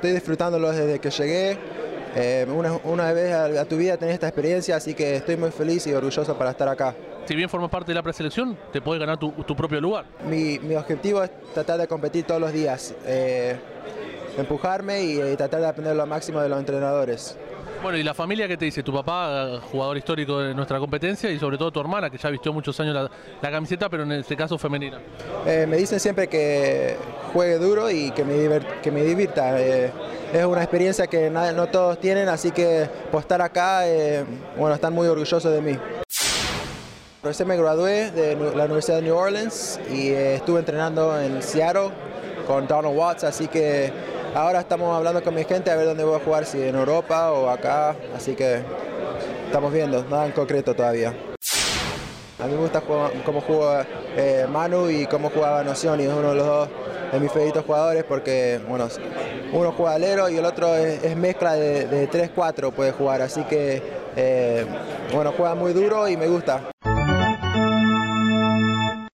estoy disfrutándolo desde que llegué. Eh, una, una, vez a, tu vida tenés esta experiencia, así que estoy muy feliz y orgulloso para estar acá. Si bien formas parte de la preselección, te puedes ganar tu, tu propio lugar. Mi, mi, objetivo es tratar de competir todos los días, eh, empujarme y, y tratar de aprender lo máximo de los entrenadores. Bueno, y la familia que te dice, tu papá, jugador histórico de nuestra competencia, y sobre todo tu hermana, que ya vistió muchos años la, la camiseta, pero en este caso femenina. Eh, me dicen siempre que juegue duro y que me, divert, que me divirta. Eh, es una experiencia que no, no, todos tienen, así que por estar acá, eh, bueno, están muy orgullosos de mí. Recién me gradué de la Universidad de New Orleans y eh, estuve entrenando en Seattle con Donald Watts, así que ahora estamos hablando con mi gente a ver dónde voy a jugar, si en Europa o acá, así que estamos viendo, nada en concreto todavía. A mí me gusta cómo juega eh, Manu y cómo jugaba Nocioni, es uno de los dos de mis favoritos jugadores porque, bueno, uno juega alero y el otro es, es mezcla de, de 3-4 puede jugar, así que, eh, bueno, juega muy duro y me gusta.